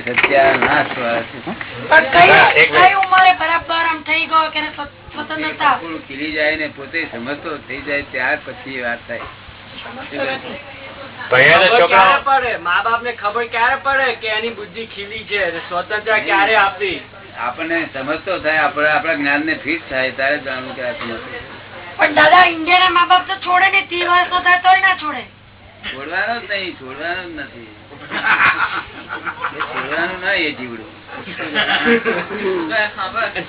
સત્યાનાશ ખીલી જાય ને પોતે સમજતો થઈ જાય ત્યાર પછી વાત થાય. પડે? મા બાપ ને ખબર ક્યારે પડે કે એની બુદ્ધિ ખીલી છે સ્વતંત્રતા સ્વતંત્ર ક્યારે આપવી? આપણને સમજતો થાય આપણે આપણા જ્ઞાન ને ફીટ થાય ત્યારે જાણવું કે આ સમજતો પણ દાદા ઇન્ડિયા ના મા બાપ તો છોડે ને ત્રીસ વર્ષ તો થાય તો ના છોડે. છોડવાનો જ નહીં છોડવાનો જ નથી. છોડવાનું ના એ જીવડું.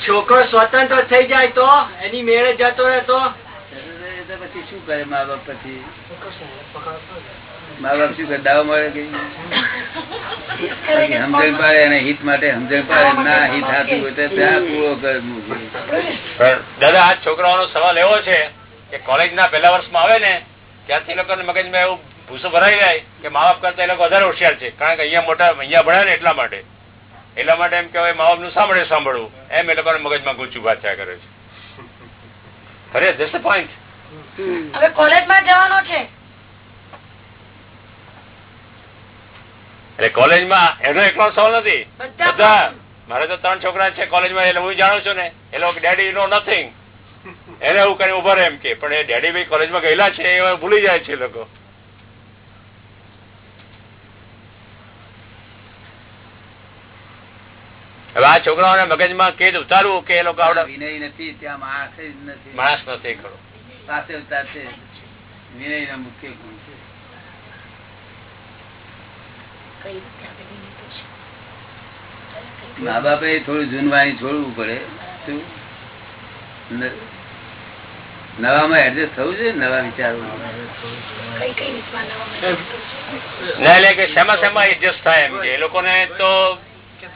છોકરો સ્વતંત્ર થઈ જાય તો એની મેળે જતો રહે તો? પછી શું કરે મા બાપ પછી? મા બાપ શું કરે? દાવો મળે કે સમજણ પાડે અને હિત માટે સમજણ પાડે. ના હિત હાથું હોય તો ત્યાં પૂરો કર. દાદા આ છોકરાઓનો સવાલ એવો છે કે કોલેજ ના પહેલા વર્ષમાં આવે ને ત્યાંથી લોકોને મગજમાં એવું ભૂસો ભરાઈ જાય કે મા બાપ કરતા એ લોકો વધારે હોશિયાર છે. કારણ કે અહીંયા મોટા અહીંયા ભણ્યા ને એટલા માટે. એટલા માટે એમ કહેવાય મા બાપનું સાંભળે સાંભળવું. એમ એ લોકોને મગજમાં ગુચું વાત થયા કરે છે. ખરે ધીસ પોઈન્ટ હવે કોલેજમાં જવાનો છે. એટલે કોલેજમાં એનો એકલો સવાલ નથી. બધા મારે તો ત્રણ છોકરા છે કોલેજમાં એટલે હું જાણું છું ને. એ લોકો ડેડી નો નથિંગ એને એવું કરી ઊભા રહે એમ કે પણ એ ડેડી ભાઈ કોલેજમાં ગયેલા છે એ ભૂલી જાય છે એ લોકો. હવે આ છોકરાઓને મગજમાં કેદ ઉતારવું કે એ લોકો આવડે? વિનય નથી ત્યાં માણસ જ નથી. માણસ નથી ખરો. પાસે ઉતારશે વિનય ના મુખ્ય ગુણ છે. મા બાપે થોડું જૂનવાણી છોડવું પડે. શું? નવામાં એડજસ્ટ થવું છે નવા વિચારો? કઈ કઈ રીતમાં નવા ના એટલે કે શેમાં શેમાં એડજસ્ટ થાય એમ કે? એ લોકોને તો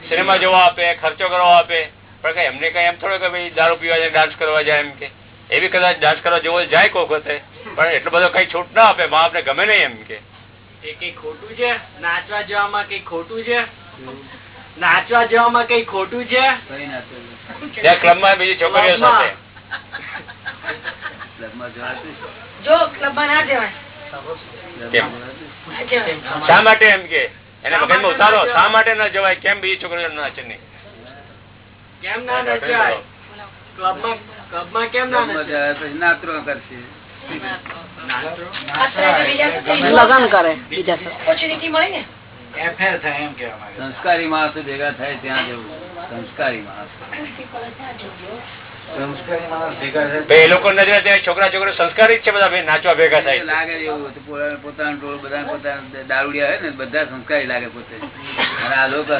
સિનેમા જોવા આપે ખર્ચો કરવા આપે. પણ કઈ એમને કઈ એમ થોડો કે ભાઈ દારૂ પીવા જાય ડાન્સ કરવા જાય એમ કે. એવી કદાચ ડાન્સ કરવા જેવો જાય કોઈ વખતે પણ એટલો બધો કઈ છૂટ ના આપે મા આપને ગમે નહીં એમ કે. એ કઈ ખોટું છે? નાચવા જવામાં કઈ ખોટું છે? નાચવા જવામાં કઈ ખોટું છે? કઈ ના થયું. ત્યાં ક્લબમાં બીજી છોકરીઓ સાથે. ક્લબમાં જવાતું છે? જો ક્લબમાં ના જવાય. કેમ? ક્લબમાં ના જવાય શા માટે એમ કે? એને મગજમાં ઉતારો શા માટે ના જવાય? કેમ બીજી છોકરીઓ નાચે નહીં કેમ ના ક્લબમાં ક્લબમાં કેમ ના જવાય? નાત્રો કરશે. લગન કરે બીજા સંસ્કારી માણસો ભેગા થાય ત્યાં જવું. સંસ્કારી માણસ. એ લોકો નજરે ત્યાં છોકરા સંસ્કારી છે બધા નાચવા ભેગા થાય. લાગે એવું પોતાનું પોતાનું ટોળ બધા પોતાના દારૂડિયા હોય ને બધા સંસ્કારી લાગે પોતે. અને આ લોકો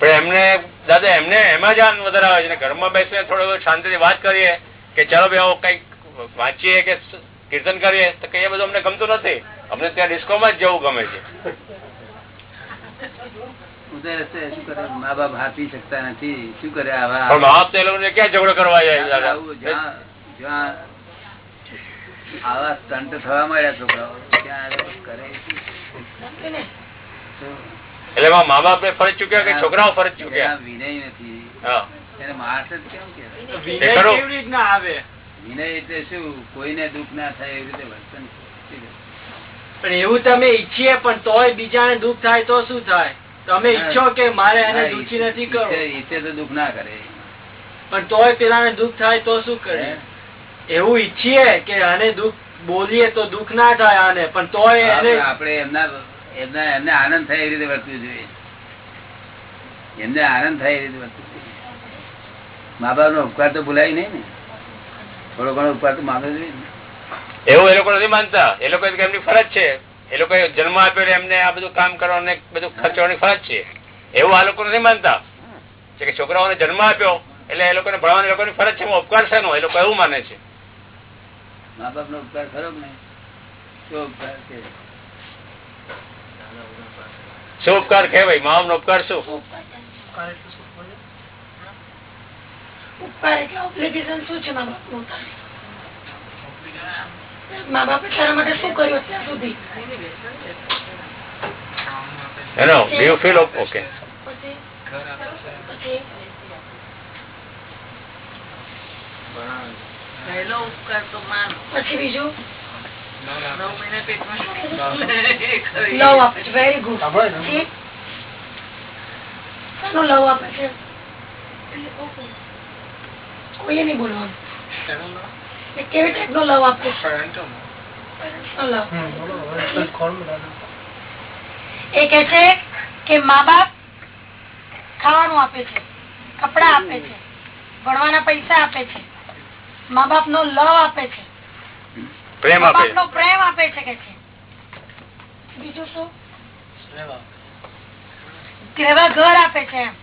પણ એમને દાદા એમને એમાં જ આનંદ વધારે આવે છે ઘરમાં બેસીને થોડો શાંતિથી વાત કરીએ કે ચાલો ભાઈ આવો કંઈક વાંચીએ કે કીર્તન કરીએ તો કઈ બધું અમને ગમતું નથી. અમને ત્યાં ડિસ્કોમાં જ જવું ગમે છે. ઉદય રસ્તે શું કરે? મા બાપ આપી શકતા નથી. શું કરે આવા? બાપ તો એ ક્યાં ઝઘડો કરવા જાય જ્યાં જ્યાં આવા સ્ટંટ થવા માંડ્યા છોકરાઓ ત્યાં કરે? એટલે મા બાપ ફરજ ચુક્યા કે છોકરાઓ ફરજ ચુક્યા? વિનય નથી. એને માણસ જ કેમ કે? રીતના આવે? વિનય એટલે શું? કોઈને દુઃખ ના થાય એવી રીતે વર્તન. પણ એવું તમે ઈચ્છીએ પણ તોય બીજાને દુઃખ થાય તો શું થાય? તમે ઈચ્છો કે મારે એને દુઃખી નથી ઈચ્છે- ઈચ્છે તો દુઃખ ના કરે. પણ તોય પેલાને દુઃખ થાય તો શું કરે એવું ઈચ્છીએ કે આને દુઃખ બોલીએ તો દુઃખ ના થાય આને પણ તોય એને આપણે એમના એમના એમને આનંદ થાય એ રીતે વર્તવું જોઈએ. એમને આનંદ થાય એવી રીતે વર્તવું જોઈએ. મા બાપ નો ઉપકાર તો ભૂલાય નહીં ને. થોડો ઘણો ઉપકાર તો માનવો જોઈએ એવું એ લોકો નથી માનતા. એ લોકો એમની ફરજ છે. એ લોકો જન્મ આપ્યો એમને આ બધું કામ કરવાનું બધું ખર્ચવાની ફરજ છે. એવું આ લોકો નથી માનતા. કે છોકરાઓને જન્મ આપ્યો એટલે એ લોકોને ભણવાની લોકોની ફરજ છે ઉપકાર છે એ લોકો એવું માને છે. મા બાપ નો ઉપકાર ખરો કે નહીં? શું ઉપકાર છે? શું ઉપકાર કહેવાય મા બાપ નો ઉપકાર શું ઉપકાર એટલે ઓબ્લિગેશન શું છે મા બાપનું મા બાપે તારા માટે શું કર્યું અત્યાર સુધી? એનો ડુ યુ ફીલ ઓકે પહેલો ઉપકાર તો માન. પછી બીજું? લવ આપે છે વેરી ગુડ શાનો લવ આપે છે? કોઈએ નહીં બોલવાનું. કેવી ટાઈપનો લવ આપે. છે મા બાપ નો પ્રેમ આપે છે કે બીજું શું? રહેવા ઘર આપે છે એમ.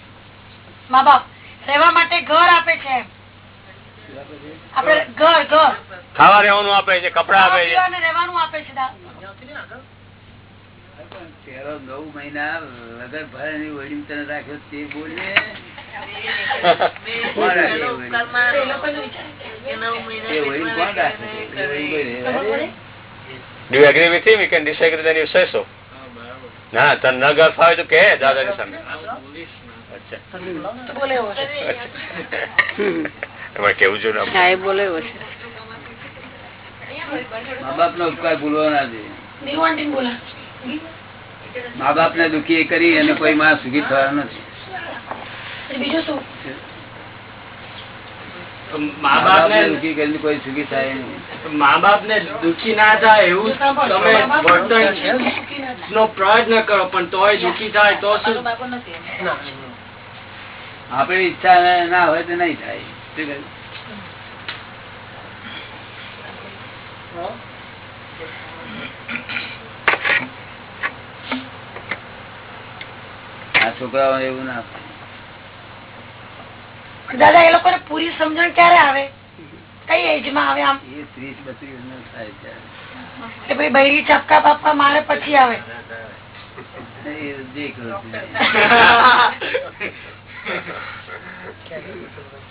મા બાપ, રહેવા માટે ઘર આપે છે એમ. ખાવા રહેવાનું આપે છે કપડા આપે છે. રહેવાનું આપે છે તેરો નવ મહિના વગર ભાડાની વડીમ તને રાખ્યો તે બોલે? Do you agree with him? You can disagree, then you say so. ના તને ન ગર્વ આવે તો કે દાદાની સામે. અચ્છા. તમારે કેવું જોઈએ મા બાપ નો ઉપકાર ભૂલવો ના જોઈએ. નીરુ આંટીને બોલા. મા બાપ ને દુઃખી કરી અને કોઈ માં સુખી થવાનું નથી. બીજું શું? મા બાપ ને દુઃખી કરીને કોઈ સુખી થાય નહીં. મા બાપ ને દુઃખી ના થાય એવું તમે વર્તન ના પ્રયત્ન કરો પણ તોય દુઃખી થાય તો શું? આપણી ઈચ્છા ના- ના હોય તો નહીં થાય? આ છોકરાઓ એવું ના દાદા એ લોકોને પૂરી સમજણ ક્યારે આવે? કઈ એજમાં આવે આમ? એ ત્રીસ બત્રીસ નો થાય ત્યારે. કે ભાઈ બૈરી ચપકા પાપકા મારે પછી આવે.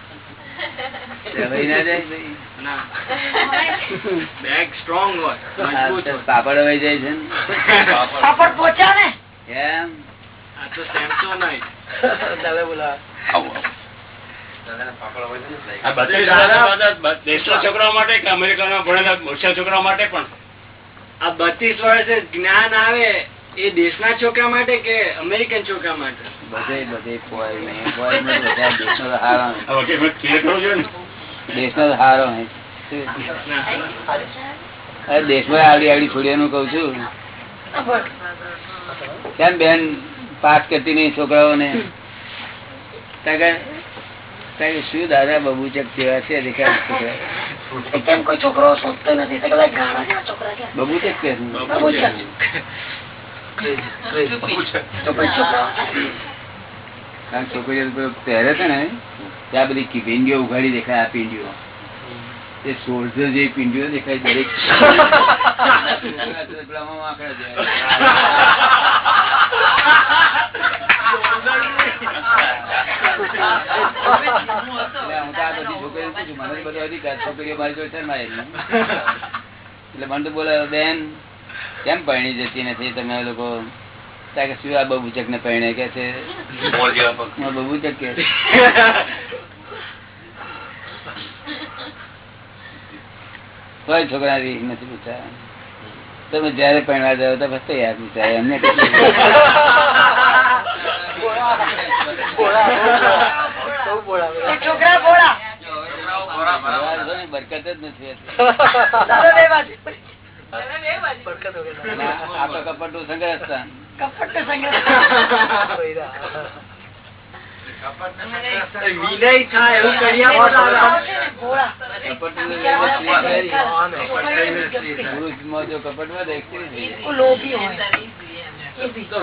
પાપડ વહી જાય છે પાપડ. પોચા ને? એમ છોકરાઓ માટે કે માં ભણેલા ઓછા છોકરાઓ માટે પણ? આ બત્રીસ વર્ષે જ્ઞાન આવે. એ દેશના છોકરા માટે કે અમેરિકન છોકરા માટે? બધે બધે પોય નહીં. પોય નહીં, બધા દેશનો હારો દેશમાં આવડી આવડી છોડીઓનું કઉ છું. કેમ બેન પાસ કરતી નહીં છોકરાઓને? શું દાદા બબુચક જેવા છે દેખાય કોઈ છોકરો શોધતો નથી? બબુચક કે? છોકરાઓ પહેરે છે ને. ત્યાં બધી કી- ઉઘાડી દેખાય આ પીંડીઓ. એ સોલ્જર જે પીંડીઓ દેખાય દરેક. છોકરીઓ મારી જોડે એટલે મને તો બોલે બેન કેમ પરણી જતી નથી? તમે લોકો કે શું આ બબુચક ને પરણે કે છે? બબુચક કે કોઈ છોકરા નથી પૂછા તમે જયારે પરણવા જાવ તો બસ યાદ પૂછાય. એમને બરકત જ નથી નું સંગ્રહ.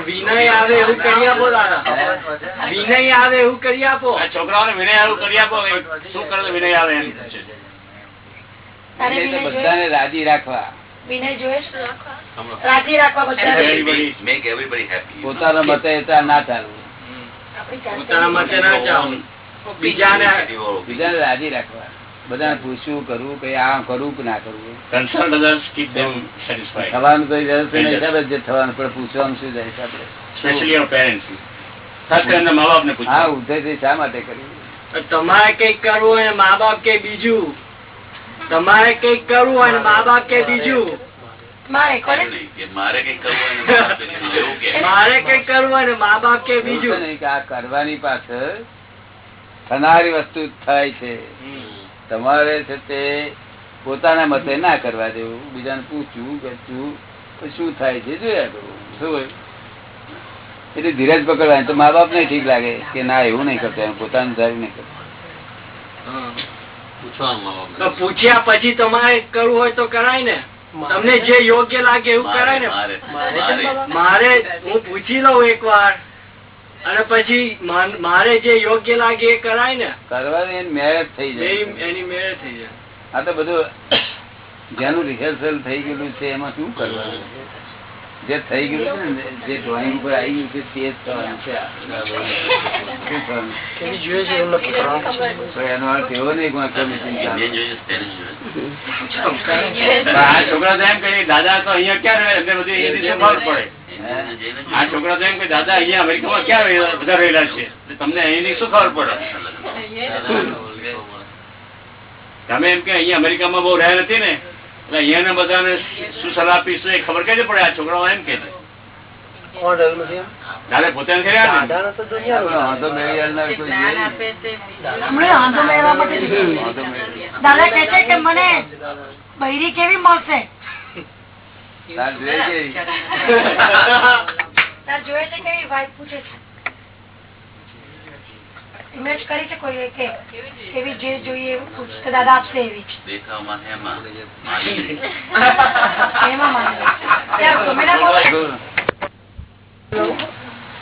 વિનય ને, આવે એવું કરી આપો કરી આપો છોકરાઓને વિનય આવું કરી આપો શું કરે વિનય આવે એમ? બધાને રાજી રાખવા પોતાના મતે ના ચાલવું પોતાના મતે ના ચાલવું બીજાને બીજાને રાજી રાખવા. બધાને પૂછવું કરવું કે આ કરવું કે ના કરવું. થવાનું તો હિસાબે જ થવાનું પણ પૂછવાનું શું જાય હા ઉદય શા માટે કર્યું? તમારે કંઈક કરવું હોય મા બાપ કે બીજું? તમારે કંઈક કરવું હોય ને મા બાપ કે બીજું? મારે કંઈક કરવું હોય ને મા બાપ કે બીજું. આ કરવાની પાછળ થનારી વસ્તુ થાય છે. તમારે છે તે પોતાના મતે ના કરવા દેવું. બીજાને પૂછવું કે શું શું થાય છે જોયા કરવું શું એટલે ધીરજ પકડવાની. તો મા બાપ ને ઠીક લાગે કે ના એવું નહીં કરતો. એમ પોતાનું ધારી નહીં કરતો. પૂછ્યા પછી તમારે કરવું હોય તો કરાય ને. તમને જે યોગ્ય લાગે એવું કરાય ને. મારે હું પૂછી લઉં એક વાર અને પછી મારે જે યોગ્ય લાગે એ કરાય ને. કરવાની મેરેજ થઈ જાય. એની મેરેજ થઈ જાય. આ તો બધું જેનું રિહર્સલ થઈ ગયેલું છે એમાં શું કરવાનું? જે થઈ ગયું છે જે ડ્રોઈંગ ઉપર આવી ગયું છે તે જ થવાનું છે. એનો અર્થ એવો નહીં કે છોકરા તો એમ કહે દાદા તો અહીંયા ક્યાં રહે? એમને બધી એ રીતે ખબર પડે. આ છોકરા તો એમ કે દાદા અહીંયા અમેરિકામાં ક્યાં રહેલા- બધા રહેલા છે. એટલે તમને અહીંની શું ખબર પડે? તમે એમ કે અહીંયા અમેરિકામાં બહુ રહ્યા નથી ને. એટલે અહીંયાના બધાને શું સલાહ આપીશું એ ખબર કઈ પડે આ છોકરાઓ એમ કે છે. જોયે છે કેવી પૂછે છે. ઇમેજ કરી છે કોઈ કે એવી જે જોઈએ તો દાદા આપશે એવી જ. દેખાવમાં એમાં.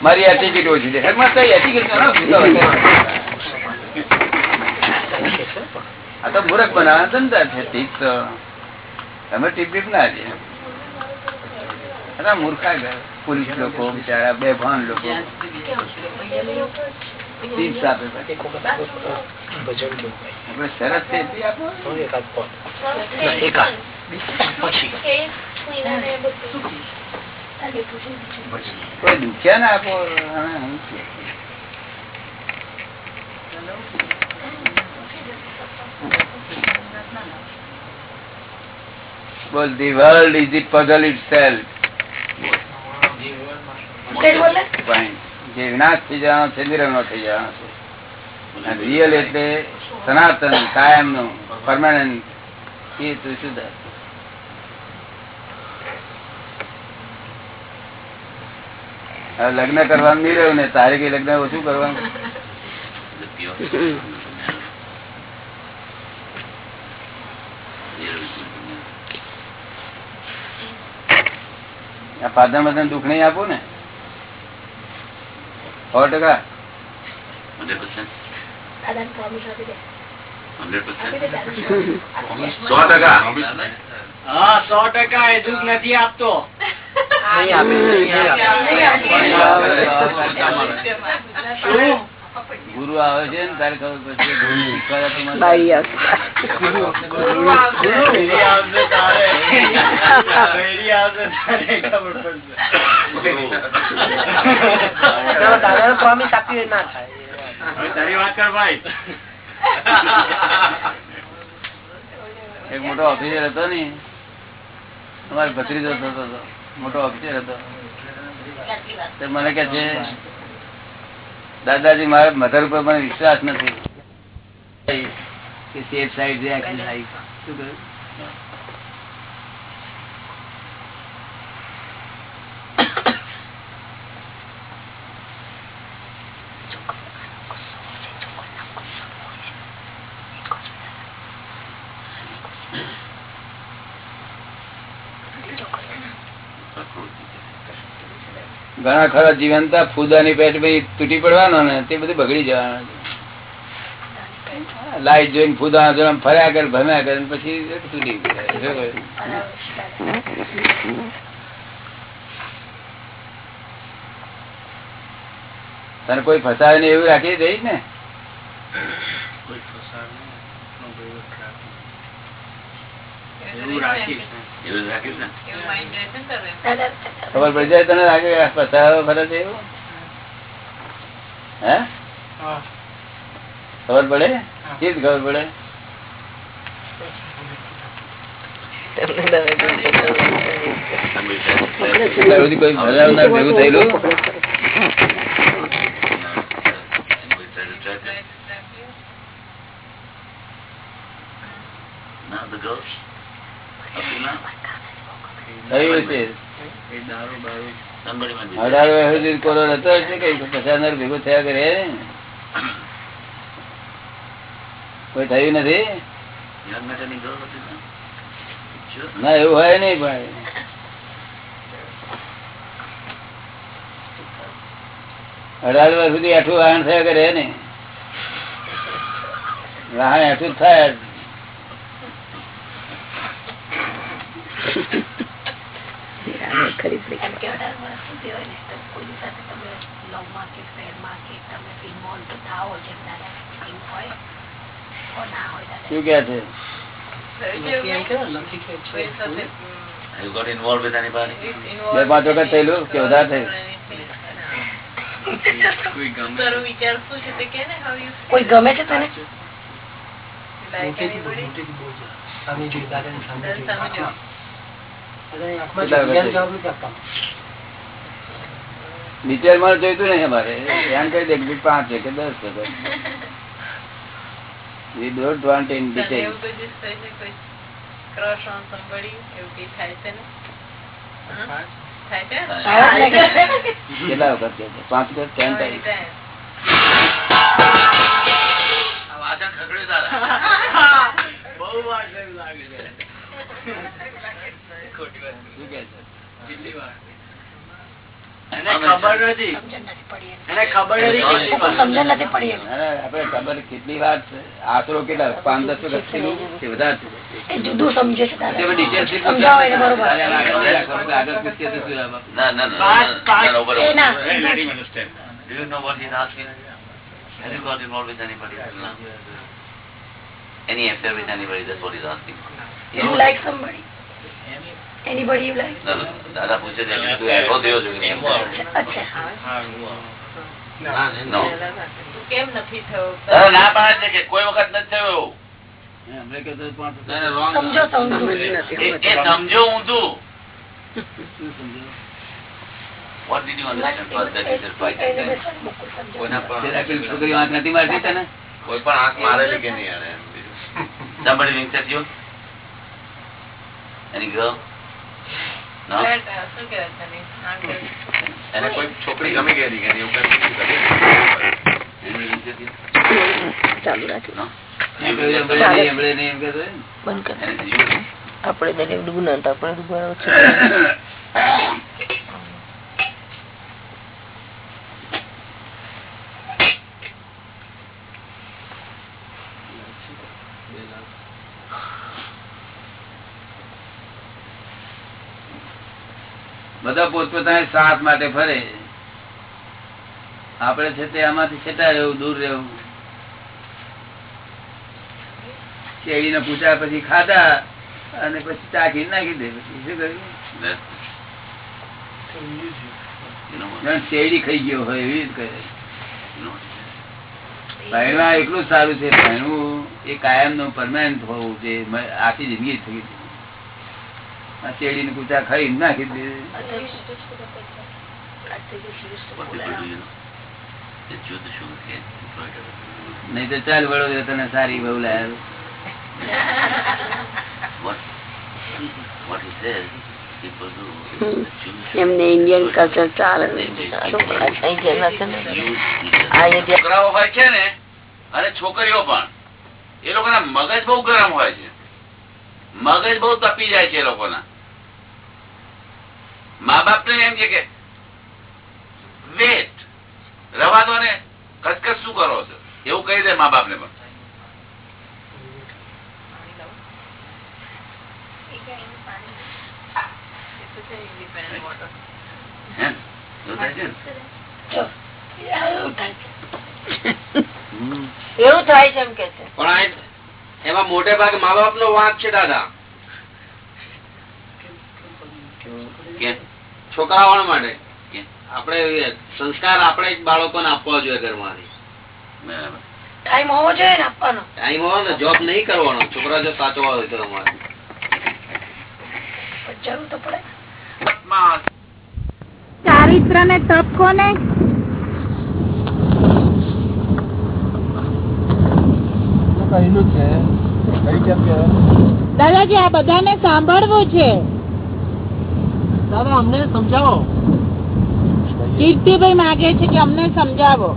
મારી એટીટ્યુડ ઓછી છે. હેડમાં કઈ એટીટ્યુડ આ તો મૂરખ બનાવવાના ધંધા છે ઠીક તો. તમે ટીપ ટીપ ના દે. મૂર્ખા ગયા. પોલીસ લોકો બિચારા બે ભાન લોકો કોઈ દુખ્યા ના આપો અને હું શું? બોલ the world is the puzzle itself જ વિનાશ થઈ જવાનો છે, નિરવનો થઈ જવાનો છે. રિયલ એટલે સનાતન કાયમનું પરમાનન્ટ એ તો શુદ્ધ લગ્ન કરવાનું નહીં રહ્યું ને તારે કઈ લગ્ન ઓછું કરવાનું? આ પાદર મધર દુઃખ નહીં આપો ને? સો ટકા સો ટકા એ દૂધ નથી આપતો શું ગુરુ આવે છે ને તારે ખબર એક મોટો ઓફિસર હતો ને અમારો ભત્રીજો થતો હતો મોટો ઓફિસર હતો. તે મને કે છે દાદાજી મારા મધર ઉપર મને વિશ્વાસ નથી. સેફ સાઈડ છે શું કહ્યું? ઘણા ખરા જીવનતા ફૂદાની પેટ ભાઈ તૂટી પડવાનો ને તે બધું બગડી જવાનું લાઈટ જોઈને ફૂદા જોઈને ફર્યા કરે ભમ્યા કરે પછી તૂટી? તને કોઈ ફસાવે ને એવું રાખી દઈ ને? એવું રાખીશ ખબર પડી જાય તને લાગે કે આ ફરે છે એવું? હે? ખબર પડે? રીતે ખબર પડે? કોઈ ફસાવનાર ભેગું થયેલું? Now the girls. અઢાર વર્ષ. ના? એવું હોય નહીં ભાઈ અઢાર સુધી આઠું વાહન થયા કરે ને? વાહન આઠું થાય જ. એમ કે અઢાર વર્ષ સુધી હોય ને તો કોઈની સાથે તમે લવમાં કે પ્રેમમાં કે તમે involve થાઓ જેમ દાદા એવું હોય ના હોય દાદા શું કે છે. you got involved with anybody? બે પાંચ વખત થયેલું કે વધારે થયું? કોઈ ગમે છે તને કે ને how you કોઈ ગમે છે તને like anybody? તારે સમજો. ડિટેલમાં જોઈતું નહીં અમારે. એમ કહી દે કે પાંચ છે કે દસ છે કોઈ દિવસ થાય છે? કોઈ crush on somebody? એવું કંઈ થાય છે ને? કેટલા વખત પાંચ વખત? કેમ થાય શું કે છે? ખબર કેટલી વાર આશરો કેટલા પાંચ દસ? Any affair with anybody? That's what he's asking. You like somebody? Anybody you like? ના, ના, દાદા પૂછે છે તું એકો થયો છો કે અચ્છા. No. તું કેમ નથી થયો? ના પાડે છે કે કોઈ વખત નથી થયો. હે. ના, ના. સમજો ઊંધું. આંખ મારતી તને? કોઈ પણ આંખ મારેલી કે નહીં? એને એમ એને કોઈ છોકરી ગમી ગયેલી કે? એવું કંઈ કદી? Anybody winks at you? No? એમ કહ્યું, હમણાં નહીં, હમણાં નહીં એમ કહેતો હોય ને. Anything you? બધા પોતપોતાની સાથ માટે ફરે. આપણે છે તે આમાંથી છેટા રહેવું દૂર રહેવું. શેરડી ને પૂછા પછી ખાધા અને પછી ચાકી નાખી દે. પછી શું કર્યું? શેરડી ખાઈ ગયો હોય એવી what? ભણવા એટલું સારું છે. ભણવું એ કાયમનું પરમાનન્ટ હોવું જે આખી જિંદગી થઈ શેરડી ને કૂચા ખાઈ નાખી દે What people do, you know? They chew the sugar cane and throw it away. નહીં તો ચાલ વડોદરા તને સારી બહુ લાયા એમને ઇન્ડિયન કલ્ચર ચાલે છોકરાઓ હોય છે ને અને છોકરીઓ પણ એ લોકોના મગજ બહુ ગરમ હોય છે મગજ બહુ તપી જાય છે લોકોના. મા બાપ ને એમ છે કે વેટ રવા દો ને કચકચ શું કરો છો? એવું કહી દે મા બાપ ને? પણ એવું થાય છે એમ કે છે. પણ એમાં મોટે ભાગે મા બાપ નો વાંક છે દાદા. છોકરાઓ માટે. આપણે સંસ્કાર આપણે બાળકોને આપવા જોઈએ ઘરમાંથી. બરાબર. ટાઈમ હોવો જોઈએ ને આપવાનો. ટાઈમ હોવો ને જોબ નહીં કરવાનો. છોકરા જો સાચવા હોય તો તમારે જરૂર તો પડે ચારિત્ર ને તપ કોને? દાદાજી આ બધાને સાંભળવું છે. દાદા અમને સમજાવો. કીર્તિભાઈ માગે છે કે અમને સમજાવો.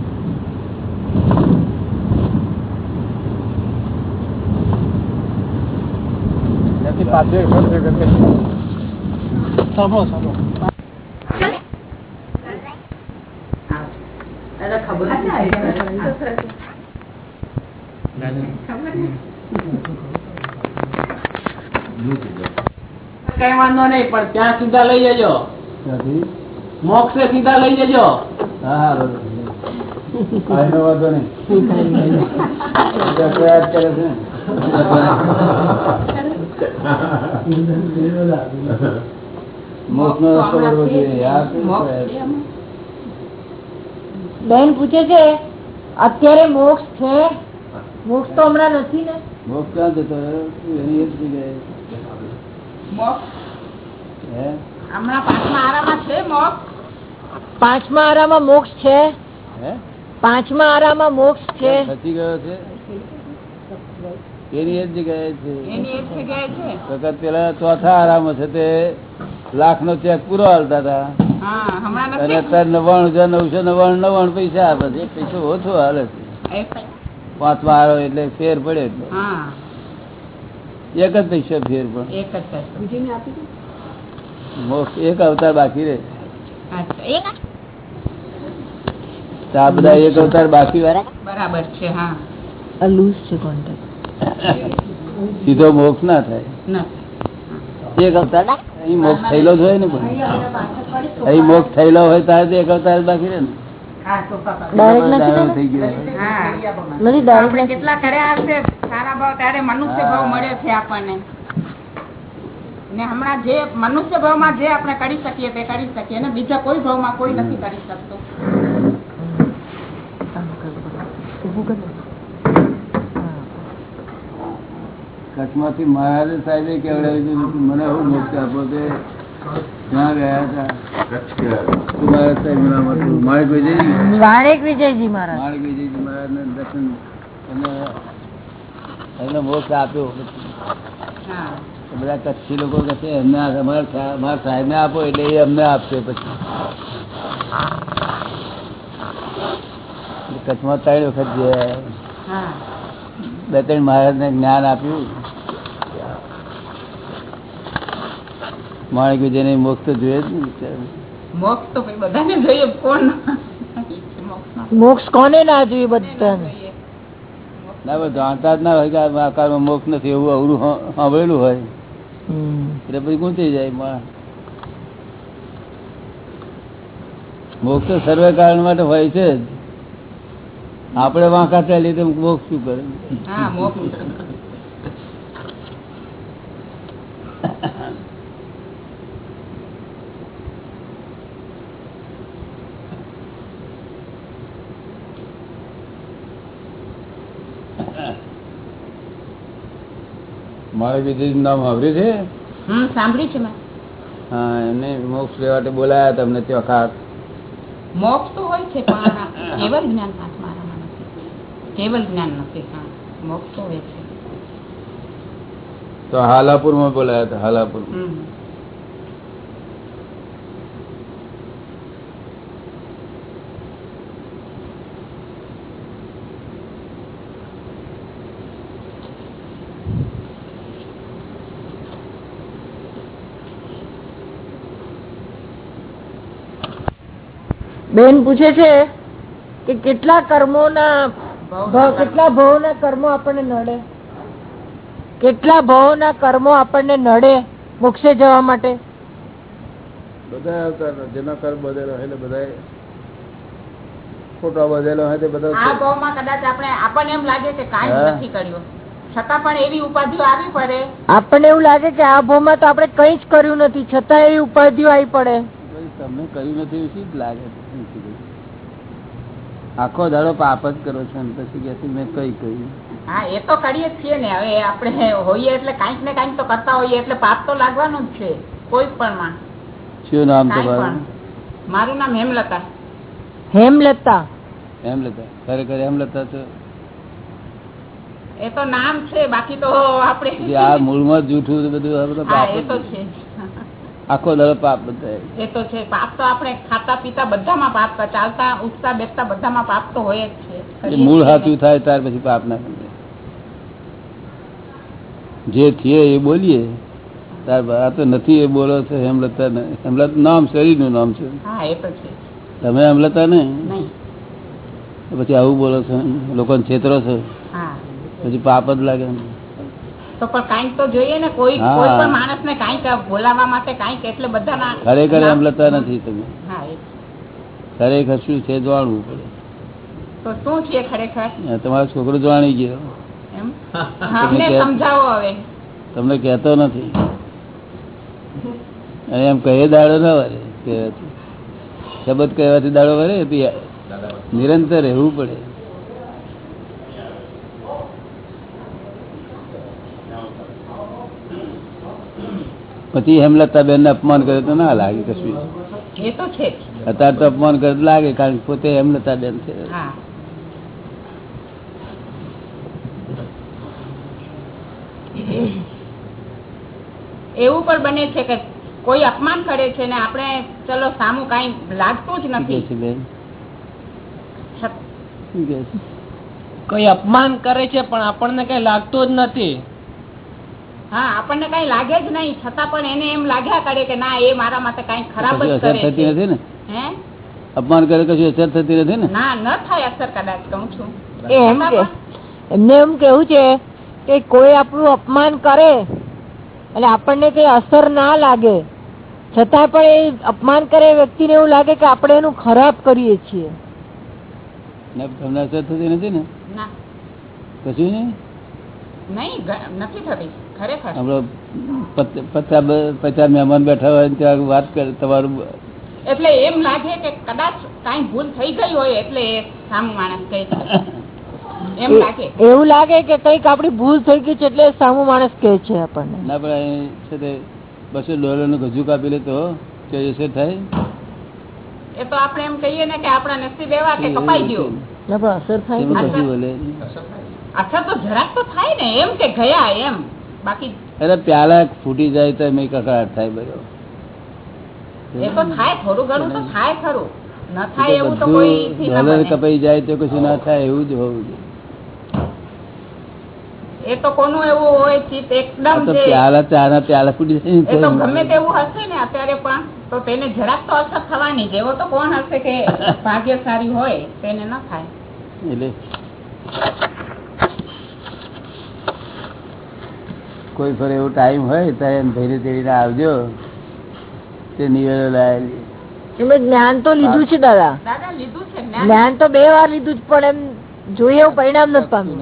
કઈ વાંધો નહીં પણ ત્યાં સીધા લઈ જજો. મોક્ષે સીધા લઈ જજો. હા હા બરોબર. કાંઈ નો વાંધો નહીં. બધા પ્રયાસ કરે છે મોક્ષ નો રસ્તો કરવો જોઈએ યાર બેન પૂછે છે અત્યારે મોક્ષ છે? મોક્ષ તો હમણાં નથી ને? મોક્ષ ક્યાં જતો? એની એક જગ્યાએ હે? હમણાં પાંચમા આરામાં છે મોક્ષ? પાંચમા આરામાં મોક્ષ છે? હે? પાંચમા આરામાં મોક્ષ છે? ખસી ગયો છે? એની એ જ જગ્યાએ છે. વખત પેલા ચોથા આરામ છે તે લાખ નો ચેક પૂરો હાલતા હતા. હા અને અત્યારે નવ્વાણું હજાર નવસો નવ્વાણું નવ્વાણું પૈસા આપે છે. પૈસો ઓછો હાલે છે. આરો એટલે ફેર પડે એટલો એક જ પૈસો ફેર પણ એક અવતાર બાકી રે એક આ બધા એક અવતાર બાકી વાળા બરાબર છે હા. સીધો મોક્ષ ના થાય. એક અવતાર અહીં મોક્ષ થયેલો જ હોય ને પણ. અહીં મોક્ષ થયેલો હોય ત્યારે એક અવતાર બાકી રહે ને. હા ચોખ્ખા થઈ ગયો. હોય. હા. આપણે કેટલા કર્યા હશે સારા ભાવ ત્યારે મનુષ્ય ભાવ મળ્યો છે આપણને. ને હમણાં જે મનુષ્ય ભાવમાં જે આપણે કરી શકીએ તે કરી શકીએ ને બીજા કોઈ ભાવમાં કોઈ નથી કરી શકતું. કચ્છમાંથી મહારાજ સાહેબે કેવડાવી દીધું મને એવું મોક્ષ આપો તે સાહેબ માણેક વિજયજી મહારાજ. ને દર્શન એમને મોક્ષ આપ્યો. બધા કચ્છી લોકો કહે એમને અમારા સા- અમારા આપો એટલે એ અમને આપશે પછી. કચ્છમાં ત્રણ વખત બે ત્રણ મહારાજ ને જ્ઞાન આપ્યું. માણેક વિજયને મોક્ષ તો જોઈએ જ ને મોક્ષ તો બધાને જોઈએ કોણ મોક્ષ કોને ના જોઈએ બધાને? ના જાણતા જ ના હોય કે આકારમાં મોક્ષ નથી એવું અવરું સાંભળેલું હોય. એટલે પછી ગૂંચી જાય માણસ? મોક્ષ તો સર્વે કારણ માટે હોય છે જ. આપણે વાંકા ચાલી તો મોક્ષ શું કરે? મારે બીજું નામ સાંભળ્યું છે? સાંભળ્યું છે મેં હા એમને મોક્ષ લેવા માટે બોલાયા તમને ખાસ મોક્ષ તો હોય છે પણ કેવલ જ્ઞાન પાંચમારામાં નથી. કેવલ જ્ઞાન નથી હા. મોક્ષ તો હોય છે. તો હાલાપુરમાં બોલાયા હતા હાલાપુર બેન પૂછે છે કે કેટલા કર્મોના ભાવ કેટલા ભાવોના કર્મો આપણને નડે? કેટલા ભાવોના કર્મો આપણને નડે મોક્ષે જવા માટે? બધા અવતાર જેનો કર્મ બધેલો એટલે બધા ખોટો બધેલો હોય તે આ ભાવમાં કદાચ આપણે આપણને એમ લાગે કે કાંઈ નથી કર્યું. છતાં પણ એવી ઉપાધિઓ આવી પડે. આપણને એવું લાગે કે આ ભાવમાં તો આપણે કઈ જ કર્યું નથી. છતાં એવી ઉપાધિઓ આવી પડે. તમને કર્યું નથી એવું શી જ લાગે આખો દાડો પાપ જ કરો છો ને પછી કે મેં કઈ કહ્યું હા એ તો કરીએ જ છીએ ને. હવે આપણે હોઈએ એટલે કાંઈક ને કાંઈક તો કરતા હોઈએ એટલે પાપ તો લાગવાનું જ છે કોઈ પણ માં. શું નામ તમારું? મારું નામ હેમલતા. હેમલતા. હેમલતા. લેતા ખરેખર હેમલતા લેતા છો એ તો નામ છે બાકી તો આપણે આ મૂળમાં જૂઠું બધું આ બધું પાપ એ તો છે. આખો દરો પાપ એ તો છે પાપ તો આપણે ખાતા પીતા બધામાં પાપ. ચાલતા ઉઠતા બેસતા બધામાં પાપ તો હોય જ છે. મૂળ હાચું થાય ત્યાર પછી પાપ ના જે થયે એ બોલીએ ત્યાર આ તો નથી એ બોલો છે હેમલતા હેમલત નામ નામ શરીરનું નામ છે. તમે હેમલતા ને પછી આવું બોલો છો લોકોને છેતરો છો? પછી પાપ જ લાગે તો પણ કાંઈક તો જોઈએ ને કોઈ કોઈ પણ માણસ કાંઈક બોલાવવા માટે કાંઈક એટલે બધાના ખરેખર હેમલતા નથી તમે. ખરેખર શું છે જાણવું પડે. તો શું છે ખરેખર? તમારો છોકરો જાણી ગયો. એમ? સમજાવો હવે. તમને કહેતો નથી. અને એમ કહે દાડો ના વરે કહેવાથી. શબ્દ કહેવાથી દાડો વરે નિરંતર રહેવું પડે. પછી હેમલતા બેન અપમાન કરે તો ના લાગે કશું. એ તો છે અત્યારે તો અપમાન કરે લાગે કારણ કે પોતે હેમલતા બેન છે એવું પણ બને છે કે કોઈ અપમાન કરે છે ને આપણે ચલો સામું કઈ લાગતું જ નથી. છે બેન? છત- છે? કોઈ અપમાન કરે છે પણ આપણને કઈ લાગતું જ નથી. હા આપણને કઈ લાગે જ નહીં. છતાં પણ એને એમ લાગ્યા કરે કે ના એ મારા માટે કઈ ખરાબ જ કરે થતી નથી ને? હે? અપમાન કરે કશું અસર થતી નથી ને? ના ન થાય અસર કદાચ કહું છું. એમ એમને એમ કેવું છે કે કોઈ આપણું અપમાન કરે અને આપણને કઈ અસર ના લાગે. છતાં પણ એ અપમાન કરે વ્યક્તિને એવું લાગે કે આપણે એનું ખરાબ કરીએ છીએ. ને તમને અસર થતી નથી ને? ના. કશું નહીં? નહીં નથી થતી. હમણાં પચાસ પચાસ મહેમાન બેઠા હોય ત્યાં વાત કરે તમારું એટલે એમ લાગે કે કદાચ કઈ ભૂલ થઈ ગઈ હોય એટલે એ માણસ કહે એમ લાગે. એવું લાગે કે કંઈક આપડી ભૂલ થઈ ગઈ છે એટલે સામુ માણસ કહે છે આપણને. ના પણ છે તે બસો ડોલરનું ગજુ કાપી લે તો તે અસર થાય. એ તો આપણે એમ કહીએ ને કે આપણા નસીબ એવા કે કપાઈ ગયો. ના પણ અસર થાય અસર તો જરાક તો થાય ને એમ કે ગયા એમ. બાકી અરે પ્યાલા ફૂટી જાય તો એમાં કકડાટ થાય બધો. એ તો થાય થોડું ઘણું તો થાય ખરું. ન થાય એવું તો કોઈ કપાઈ જાય તો કશું ના થાય એવું જ હોવું જોઈએ. એ તો કોનું એવું હોય ચિત્ત એકદમ જે પ્યાલા ચાના પ્યાલા ફૂટી જાય એ તો ગમે તેવું હશે ને અત્યારે પણ તો તેને જરાક તો અસર થવાની જ એવો તો કોણ હશે કે ભાગ્યશાળી હોય તેને ન થાય. એટલે કોઈ ફરે એવો ટાઈમ હોય ત્યારે એમ ધીરે ધીરે આવજો. તે નિવેડો લાયેલી. એટલે જ્ઞાન તો લીધું છે દાદા. દાદા લીધું છે જ્ઞાન? તો બે વાર લીધું છે પણ એમ જોઈએ એવું પરિણામ નથી પામ્યું.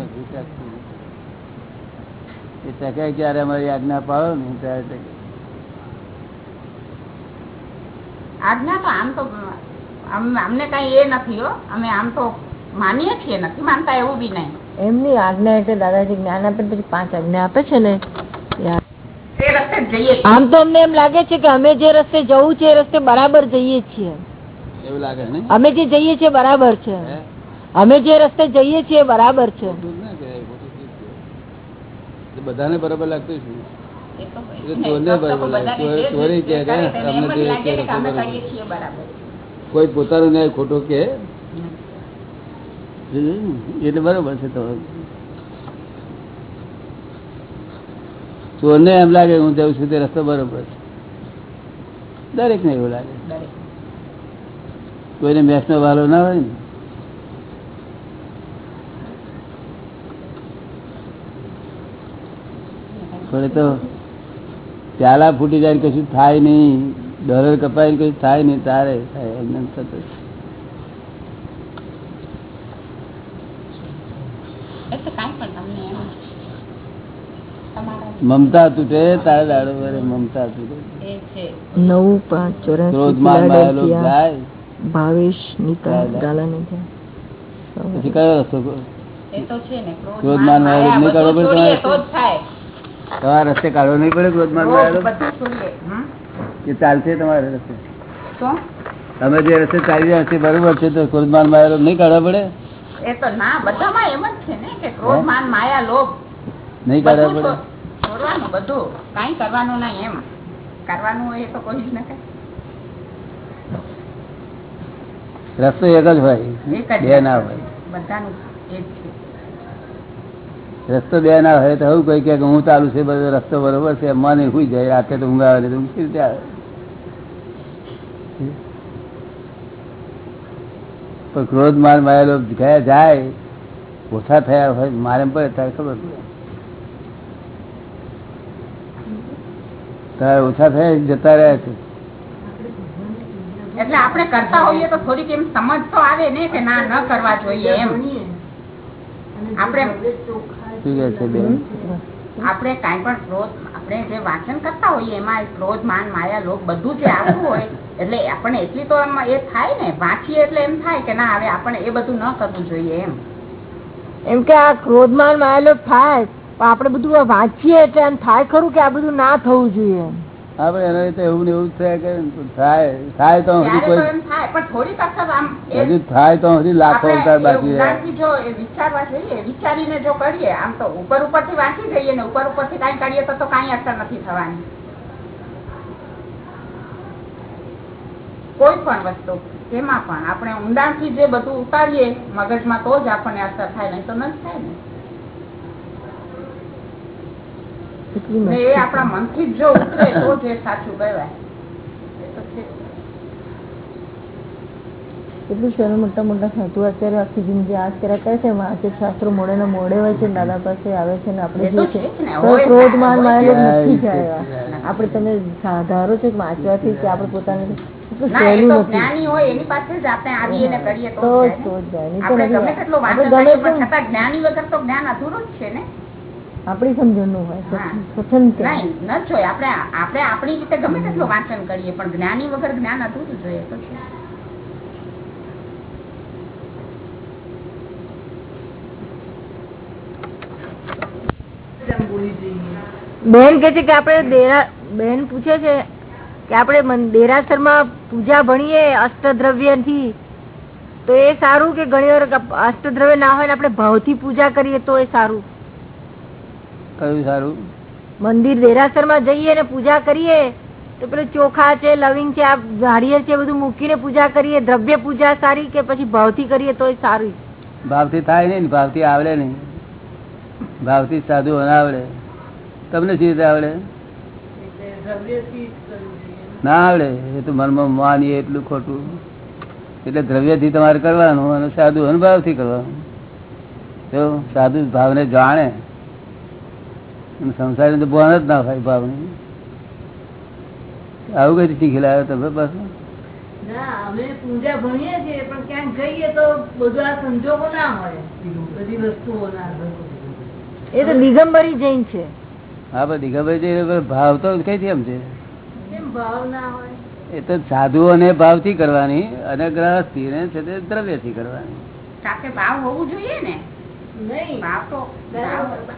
એ ટકાય ક્યારે અમારી આજ્ઞા પાડો ને ત્યારે ટકે. આજ્ઞા તો આમ તો આમ- અમને કઈ એ નથી હો. અમે આમ તો માનીએ છીએ નથી માનતા એવું બી નહીં. એમની આજ્ઞા એટલે દાદાજી જ્ઞાન આપે પછી પાંચ આજ્ઞા આપે છે ને. આમ તો અમને એમ લાગે છે કે અમે જે રસ્તે જવું છે એ રસ્તે બરાબર જઈએ છીએ. એવું લાગે ને અમે જે જઈએ છીએ બરાબર છે. અમે જે રસ્તે જઈએ છીએ બરાબર છે. બધાને બરાબર લાગતું છે. કોઈ પોતાનો ન્યાય ખોટો કે એટલે બરોબર છે તો. ચોરને એમ લાગે હું જઉં છું તે રસ્તો બરોબર છે. દરેક ને એવું લાગે. કોઈને મેસ નો વાલો ના હોય ને. પણ તો પ્યાલા ફૂટી જાય ને કશું થાય નહીં. ડોલર કપાય ને કશું થાય નહીં. તારે થાય એમને એમ થતું જ. એટલે કાંઈ પણ તમને એમ તમારા મમતા તૂટે તારે દાડો વરે મમતા તૂટે. નવ પાંચ ચોરાસી ક્રોધ માન માયેલો જાય. ભાવેશ નીતા જાય. ગાલાને પછી કયો રસ્તો? એ તો ક્રોધ, ક્રોધ માન, માન નહીં કાઢવો પડે છોડીએ તો જ થાય. તમારા રસ્તે કાઢવો નહીં પડે ક્રોધ માન ક્રોધ માયેલો બધું છોડીએ હમ? કે ચાલશે તમારે રસ્તે. તમે જે રસ્તે ચાલી રહ્યા છે બરોબર છે તો ક્રોધ માન માયેલો નહીં કાઢવા પડે? એ તો ના બધામાં એમ જ છે ને કે ક્રોધ માન માયા લોભ. નહીં કાઢવા પડે? છોડવાનું બધું. કઈ કરવાનું નહીં એમ. કરવાનું હોય એ તો કોઈ જ નથી રસ્તો એક જ હોય. બે ના હોય. બધાનું એ છે રસ્તો બે ના હોય તો હું કઈ કે હું ચાલુ છે બધો રસ્તો બરોબર છે મને હું જાય રાતે તો ઊંઘ આવે તો ઊંઘ રીતે આવે પણ ક્રોધ માર મારે ગયા જાય ઓછા થયા હોય મારે પણ પડે ત્યારે ખબર પડે. ત્યારે ઓછા થયા જતા રહ્યા છે. એટલે આપણે કરતા હોઈએ તો થોડીક એમ સમજ તો આવે ને કે ના ન કરવા જોઈએ એમ. આપણે શું છે બેન? આપણે કાંઈ પણ ક્રોધ આપણે જે વાંચન કરતા હોઈએ એમાં ક્રોધ માન માયા લોક બધું જે આવતું હોય એટલે આપણને એટલી તો એમ એ થાય ને વાંચીએ એટલે એમ થાય કે ના હવે આપણે એ બધું ન કરવું જોઈએ એમ. એમ કે આ ક્રોધમાન માયેલો થાય. પણ આપણે બધું વાંચીએ એટલે એમ થાય ખરું કે આ બધું ના થવું જોઈએ. આપણે એના રીતે એવું ને એવું થાય થાય તો હજી કોઈ હજુ થાય તો હજી લાખો અવતાર બાકી ઊંડાણથી વિચારીને જો કરીએ આમ તો ઉપર ઉપરથી વાંચી જઈએ ને ઉપર ઉપરથી કઈ કરીએ તો તો કઈ અસર નથી થવાની. કોઈ પણ વસ્તુ એમાં પણ આપણે ઊંડાણથી જે બધું ઉતારીએ મગજમાં તો જ આપણને અસર થાય નહીં તો નથી થાય ને એટલી ને એ આપણા મનથી જો ઉતરે તો જ એ સાચું કહેવાય. એ છે મોટા મોટા સાધુ અત્યારે આખી જિંદગી આ કર્યા કરે છે વાંચે શાસ્ત્રો મોડે ને મોડે હોય છે દાદા પાસે આવે છે ને આપણે જ. છે. ક્રોધ માન હોય નથી જાય આપણે તમે ધારો છો કે વાંચવાથી કે આપણે પોતાને એટલું સહેલું નથી. જ્ઞાની હોય એની પાસે જ આપણે આવીએ ને કરીએ તો જ. જાય નહીં તો નથી. આપણે ગમે તેમ જ્ઞાની વગર તો જ્ઞાન અધૂરું જ છે ને. આપણી સમજણનું હોય સ્વતંત્ર ન જોઈએ આપણે આપણે આપણી રીતે ગમે તેટલું વાંચન કરીએ પણ જ્ઞાની વગર જ્ઞાન અધૂરું જોઈએ તો બેન કે છે કે આપણે બેન પૂછે છે કે આપણે દેરાસરમાં પૂજા ભણીએ અષ્ટદ્રવ્યથી તો એ સારું કે ઘણી વાર અષ્ટદ્રવ્ય ના હોય ને આપણે ભાવથી પૂજા કરીએ તો એ સારું? કયું સારું? મંદિર દેરાસરમાં જઈએ ને પૂજા કરીએ તો પેલું ચોખા છે લવિંગ છે આ નારિયેળ છે બધું મૂકીને પૂજા કરીએ દ્રવ્ય પૂજા સારી કે પછી ભાવથી કરીએ તો સારી. ભાવથી થાય નહીં ભાવથી આવડે નહીં. ભાવથી સાધુ આવડે તમને શી રીતે આવડે? ના આવડે એ તો મનમાં માનીએ એટલું ખોટું. એટલે દ્રવ્યથી તમારે કરવાનું અને સાધુ અનુભાવથી કરવાનું. જો સાધુ ભાવને જાણે. સંસારી તો ભાન જ ના થાય ભાવને આવું કઈ શીખી લાવ્યો તમે પાછું? અમે પૂજા ભણીએ છીએ પણ ક્યાંક જઈએ તો બધું સંજોગો ના હોય. બધી વસ્તુઓ ના એ તો દિગંબરી જૈન છે. હા પણ ભાવ તો કઈથી એમ છે? ભાવ ના હોય? એ તો સાધુઓને ભાવથી કરવાની અને ગ્રહસ્થીને છે તે દ્રવ્યથી કરવાની. સાથે ભાવ હોવું જોઈએ ને? નહીં. ભાવ તો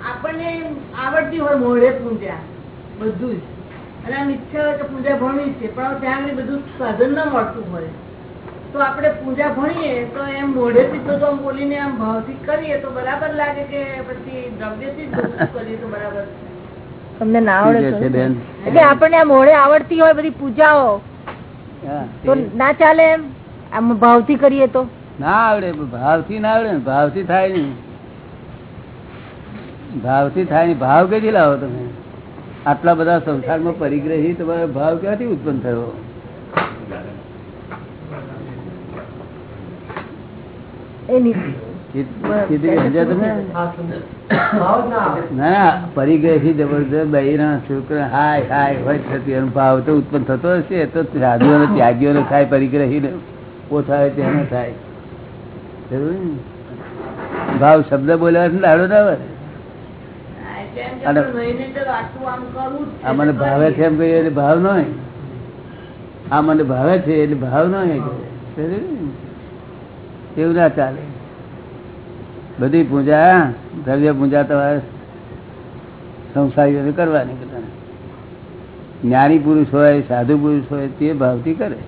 આપણને આવડતી હોય મોડે પૂજા. બધું જ. અને આમ ઈચ્છા હોય કે પૂજા ભણવી છે પણ ત્યાં આગળ બધું સાધન ના મળતું હોય. તો આપણે પૂજા ભણીએ તો એમ મોઢેથી તો આમ બોલીને આમ ભાવથી કરીએ તો બરાબર લાગે કે પછી દ્રવ્યથી કરીએ તો બરાબર. તમને ના આવડે એટલે આપણને આ મોઢે આવડતી હોય બધી પૂજાઓ. તો ના ચાલે એમ? આમ ભાવથી કરીએ તો? ના આવડે ભાવથી ના આવડે ને ભાવથી થાય નહીં ભાવથી થાય ને ભાવ કઈથી લાવો તમે? આટલા બધા સંસારમાં પરિગ્રહી તમારો ભાવ ક્યાંથી ઉત્પન્ન થયો? પરિગ્રહી જબરજસ્ત બહિરા શુક્ર હાય હાય હોય થતી. એનો ભાવ તો ઉત્પન્ન થતો હશે. તો સાધુઓ ત્યાગીઓ થાય પરિગ્રહી ઓછા હોય તેનો થાય. ભાવ શબ્દ બોલ્યા લાડો ના આવે અને આ મને ભાવે છે એમ કહીએ એટલે ભાવ ન હોય આ મને ભાવે છે એટલે ભાવ ન હોય એવું ના ચાલે. બધી પૂજા દ્રવ્ય પૂજા તમારે સંસારીઓને કરવાની બધા જ્ઞાની પુરુષ હોય સાધુ પુરુષ હોય તે ભાવથી કરે.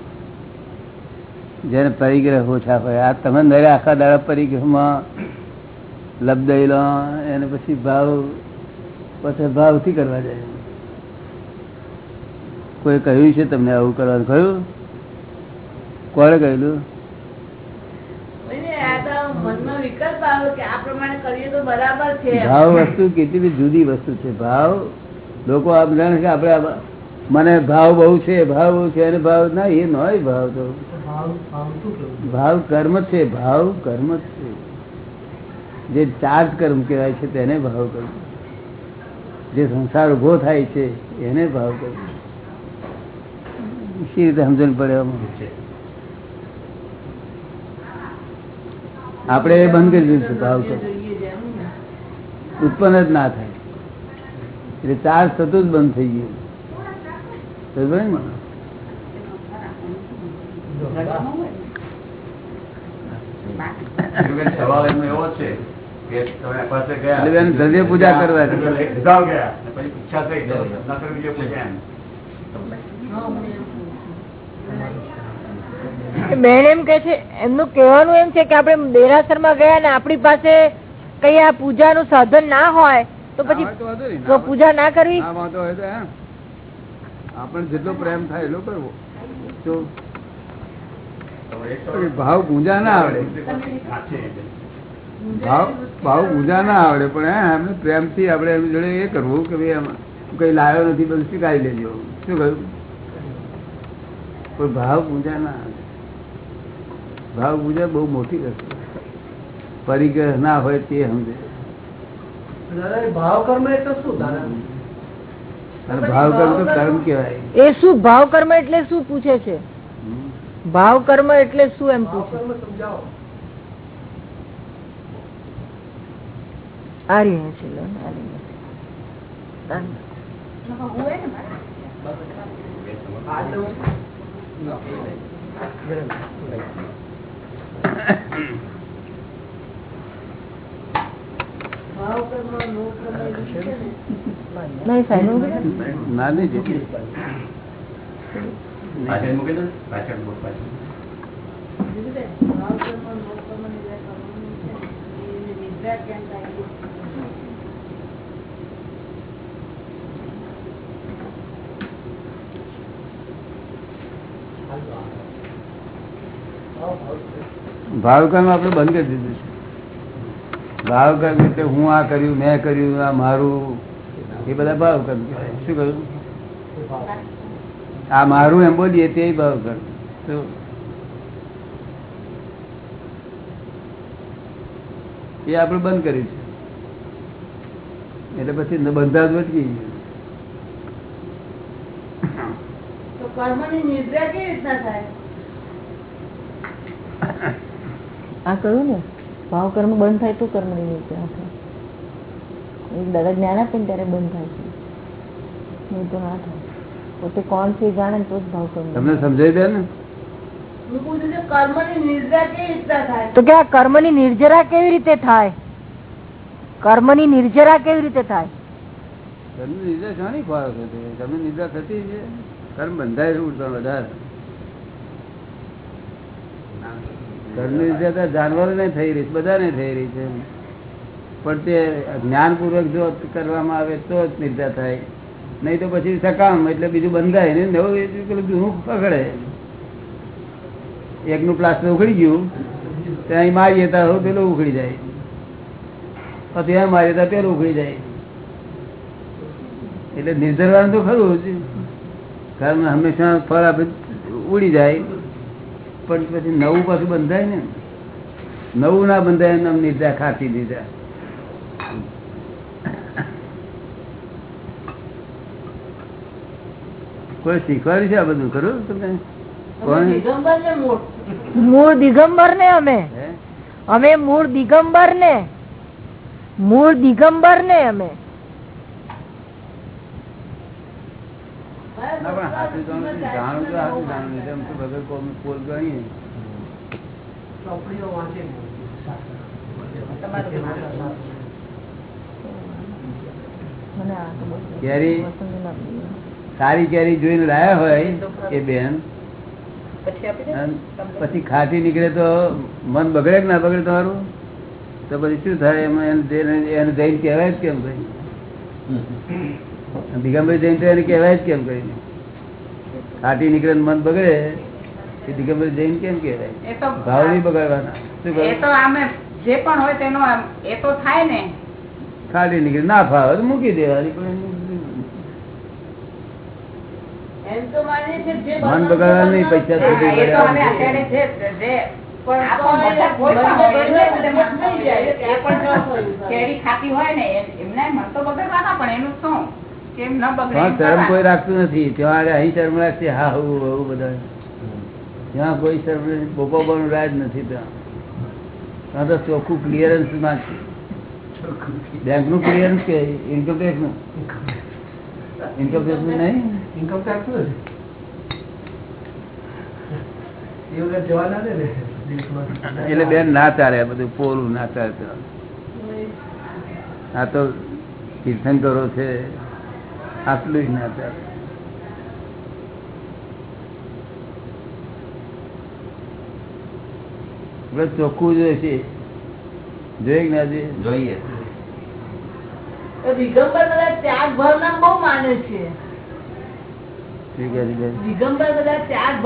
જેને પરિગ્રહ ઓછા હોય. આ તમે નરે આખા દાડા પરિગ્રહમાં લબદાઈ લો એને પછી ભાવ પછી ભાવથી કરવા જાય. કોઈ કહ્યું છે તમને આવું કરવાનું કહ્યું કોણે કહેલું? મનમાં વિકલ્પ આવ્યો કે આ પ્રમાણે કરીએ તો બરાબર છે. ભાવ વસ્તુ કેટલી બી જુદી વસ્તુ છે. ભાવ લોકો આપ જાણે કે આપણે આ- મને ભાવ બહુ છે ભાવ બહુ છે અને ભાવ ના એ ન હોય ભાવ તો. ભાવ કર્મ છે ભાવ કર્મ જ છે. જે ચાર્જ કર્મ કહેવાય છે તેને ભાવ કર્મ. જે સંસાર ઊભો થાય છે, એને ભાવ કરવો. શી રીતે સમજણ પડે આપણે એ બંધ કરી દીધું ભાવ કરવો ઉત્પન્ન જ ના થાય. એટલે ચાર્જ થતું જ બંધ થઈ ગયું. સવાલ એમનો એવો છે દ્રવ્ય પૂજા કરવા બેન એમ કે છે એમનું કહેવાનું એમ છે કે આપણે દેરાસરમાં ગયા ને આપણી પાસે કઈ આ પૂજા નું સાધન ના હોય તો પછી પૂજા ના કરવી? આપણે જેટલો પ્રેમ થાય એટલો કરવો. તો ભાવ પૂજા ના આવડે. ભાવ ભાવ પૂજા ના આવડે પણ એમને પ્રેમથી આપણે એમની જોડે એ કરવું કે ભાઈ એમાં કઈ લાવ્યો નથી બધું સ્વીકારી લેજો. શું કહ્યું? પણ ભાવ પૂજા ના ભાવ પૂજા બહુ મોટી વસ્તુ પરિગ્રહ ના હોય તે સમજે. ભાવ કર્મ એટલે શું ભાવ કર્મ તો કર્મ કહેવાય. એ શું ભાવ કર્મ એટલે શું પૂછે છે? ભાવ કર્મ એટલે શું એમ પૂછે? સમજાવો. આ રહ્યું છે આ રહ્યું છે. ભાવ કર્મ નો કર્મ એ છે. ને. નહીં સાહેબ ના. નહીં પાછળ મૂકી. દો પાછળ પાછળ બીજું કે ભાવ કર્મ નો કર્મની જે કર્મની છે ને, એની નિદ્રા કેમ થાય છે? ભાવ કર્મ આપણે બંધ કરી દીધું છે. ભાવ કર્મ એટલે હું આ કર્યું, મેં કર્યું, આ મારું, એ બધા ભાવ શું કહ્યું? આ મારું એમ બોલીએ તે ભાવ તો એ આપણે બંધ કર્યું છે. એટલે પછી બંધા જ વટકી ગયું. થાય? આ કહ્યું ને? ભાવ કર્મ બંધ થાય તો કર્મની થાય એક દાદા જ્ઞાન આપે ને ત્યારે બંધ થાય છે. નહીં તો ના થાય. પોતે કોણ છે જાણે તો જ ભાવ કર્મ તમને સમજાઈ દે ને? તો કે આ કર્મની નિર્જરા કેવી રીતે થાય? કર્મની નિર્જરા કેવી રીતે થાય? કર્મ નિર્જરા શાની ખોરાક છે? તે? કર્મ નિદ્રા થતી છે? કર્મ બંધાય છે ઉડતા વધારે. કર્મ નિદ્રા તો જાનવરોને થઈ રહી છે, બધાને થઈ રહી છે. પણ તે જ્ઞાનપૂર્વક જો કરવામાં આવે તો જ નિર્જા થાય. નહીં તો પછી સકામ, એટલે બીજું બંધાય ને નવું પેલું જૂનું પકડે. એકનું પ્લાસ્ટર ઉખડી ગયું ત્યાં મારીએ તો પેલું ઉખડી જાય. પછી એમ મારીએ તો પેલું ઉખડી જાય. એટલે નિર્ધરવાનું તો ખરું જ. કારણ હંમેશા ફળ આપે, ઉડી જાય. પણ પછી નવું પાછું બંધાય ને? નવું ના બંધાય એમ નિદ્રા ખાતી નિદ્રા કોઈ શીખવાડ્યું છે આ બધું? ખરું તમે કોણ? દિગંબર ને મૂળ દિગમ્બર દિગંબર ને અમે. હે? અમે મૂળ દિગંબર ને મૂળ દિગંબર ને અમે. ના પણ હાથું જાણું જાણું તો હાથું જાણું. એમ તો ભગત ગણીએ. કેરી? સારી કેરી જોઈને લાયા હોય એ બેન. પછી ખાટી નીકળે તો મન બગડે કે ના બગડે તમારું? તો પછી શું થાય? એમાં એને જઈને- કહેવાય જ કેમ ભાઈ? દિગંબર જઈને તો એને કહેવાય જ કેમ કરીને? ખાટી નીકળે મન બગડે એ દિગમ્બર જૈન કેમ કહેવાય? ભાવ નહીં બગાડવાના. શું એ તો આમે જે પણ હોય તેનો એ તો થાય ને. ખાટી નીકળે ના ફાવે તો મૂકી દેવાની મન બગાડવા નહીં પૈસા કેરી ખાતી હોય ને એમને મન તો બગડવાના પણ એનું શું? કેમ ન બગડે? ત્યાં એમ શરમ કોઈ રાખતું નથી. ત્યાં અહીં શરમ રાખશે હા હું હું બધા ત્યાં કોઈ શરમ નથી બોપાવાનું રાજ નથી ત્યાં. ત્યાં તો ચોખ્ખું ક્લિયરન્સમાં છે બેંકનું ક્લિયરન્સ કે ઇન્કમટેક્સનું? ઇન્કમટેક્સનું નહીં? ઇન્કમટેક્સ. એટલે બેન ના ચાલે બધું પોલું ના ચાલે આ તો તીર્થંકરો છે. આટલું ના ચાલે ચોખ્ખું છે. જોઈએ ના જોઈએ? જોઈએ. દિગંબર બધા ત્યાગ ભાવના બહુ માને છે? દિગંબર બધા ત્યાગ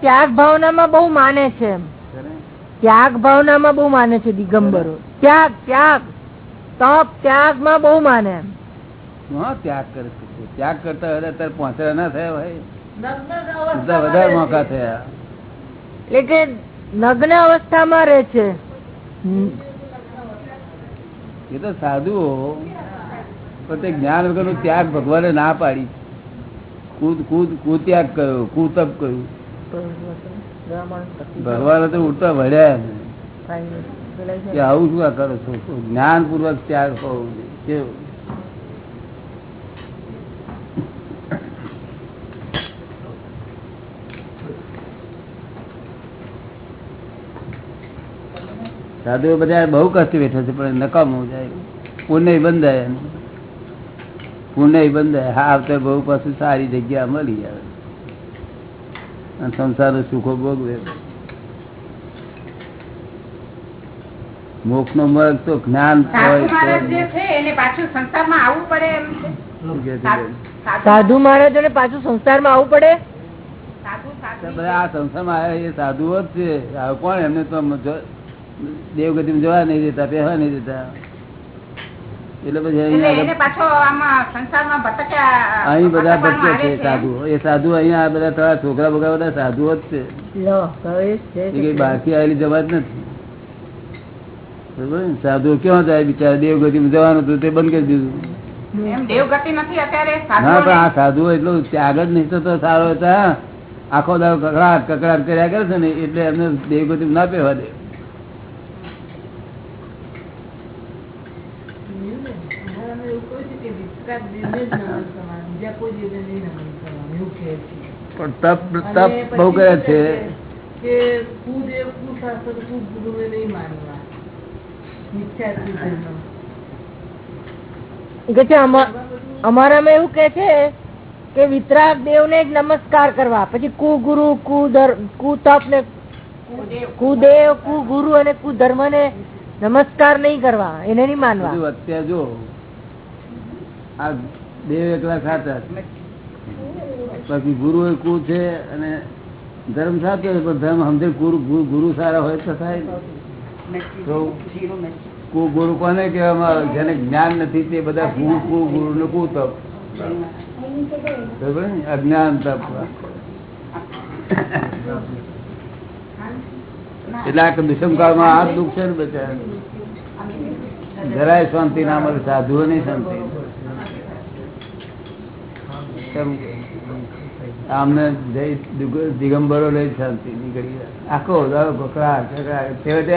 ત્યાગ ભાવનામાં બહુ માને છે એમ. ત્યાગ ભાવનામાં બહુ માને છે દિગંબરો. ત્યાગ ત્યાગ. તપ ત્યાગમાં બહુ માને એમ. હા ત્યાગ કરે છે. ત્યાગ કરતા હોય અત્યારે પહોંચવા ના થયા ભાઈ વધારે મોકા થયા. એટલે કે નગ્ન અવસ્થામાં રહે છે. એ તો સાધુઓ પોતે જ્ઞાન વગર ત્યાગ ભગવાને ના પાડી. કૂદ કૂદ કુત્યાગ કર્યો કુતપ કર્યું. ભગવાન તો ઉડતા વળ્યા કે આવું શું આ કરો છો? જ્ઞાન પૂર્વક ત્યાગ હોવું કેવું? સાધુઓ બધા બહુ કષ્ટ બેઠા છે પણ નકામું જાય. પુણ્ય બંધાય એનું. પુણ્ય બંધાય. હા આવતા બહુ પાછું સારી જગ્યા મળી આવે. અને સંસાર સુખો ભોગવે. મોક્ષ નો માર્ગ તો જ્ઞાન સાધુ મહારાજ સાધુ ને પાછું સંસારમાં આવવું પડે? સાધુ સાધુ આ સંસારમાં આવ્યા એ સાધુઓ જ છે. આ કોણ એમને તો આમ જોવા દેવગતિમાં જવા નહીં દેતા પહેવા નહીં દેતા. એટલે પછી એટલે એને અહીંયા પાછો આમાં સંસારમાં ભટક્યા અહીં બધા ભટકે છે સાધુ. એ સાધુ અહીંયા આ બધા તમારા છોકરા બોકરા બધા સાધુઓ જ છે. બહારથી આવેલી નથી. બરોબર ક્યાં જાય બિચારા દેવગતિ જવાનું હતું તે બંધ કરી દીધું. હા નથી અત્યારે ના પણ આ સાધુઓ એટલું ત્યાગ જ નહીં તો સારો હતા. આખો દાવ કકડાટ કકડાટ કર્યા કરે છે ને એટલે એમને દેવગતિ ના પહેવા દે મહારાજને એવું કહ્યું છે કે વિતરાગ દેવને જ નમન કરવાનું, બીજા કોઈ દેવને નહીં નમન કરવાનું, એવું કહે છે. પણ તપ તપ બહુ કરે છે. કે કુદેવ કુગુરુને નહીં માનવા. કે અમારામાં એવું કે છે કે વિતરાગ દેવ ને જ નમસ્કાર કરવા. પછી કુગુરુ ગુરુ કુતપ ને કુદેવ. કુગુરુ અને કુધર્મ ને નમસ્કાર નહીં કરવા. એને નહીં માનવા. અત્યારે જો આ દેવ એકલા સાચા છે. બાકી ગુરુ એ કુ છે અને ધર્મ સાથે પણ ધર્મ સમજે ગુરુ સારા હોય તો થાય કુ ગુરુ કોને કહેવામાં આવે? જેને જ્ઞાન નથી તે બધા કુ કુ ગુરુ ને કુ તપ? અજ્ઞાન તપ. એટલે આ દુષ્મકાળમાં આ દુઃખ છે ને બચા જરાય શાંતિ ના મળે સાધુઓ ની શાંતિ? આમને જઈ દિગ- દિગંબરો લઈ શાંતિ નીકળી ગયા. આખો. છેવટે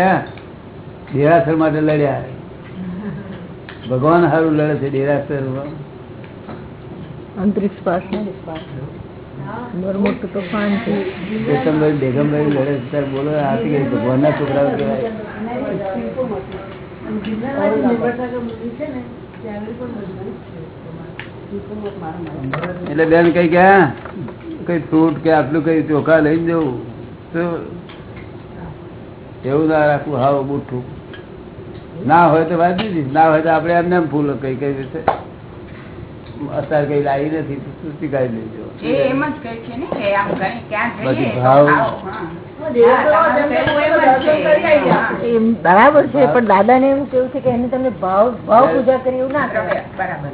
દેરાસર માટે લડ્યા. ભગવાન સારું લડે છે દેરાસર અંતરિક્ષ પાસ મોટું તોફાન છે. બેગમભાઈ બેગમભાઈ લડે છે. ત્યારે બોલો આથી ગઈ ભગવાન છોકરાઓ કહેવાય. એટલે બેન કઈ ગયા કઈ ફ્રૂટ કે આટલું કઈ ચોખા લઈ જવું? તો એવું ના રાખવું હાવ બુઠું ના હોય તો વાત દીધી ના હોય તો આપણે એમને એમ ફૂલો કઈ કઈ રીતે? અત્યારે કઈ લાવી નથી લેજો બરાબર છે પણ દાદા ને એવું કેવું છે કે એને તમને ભાવ ભાવ પૂજા કરી એવું ના કરે બરાબર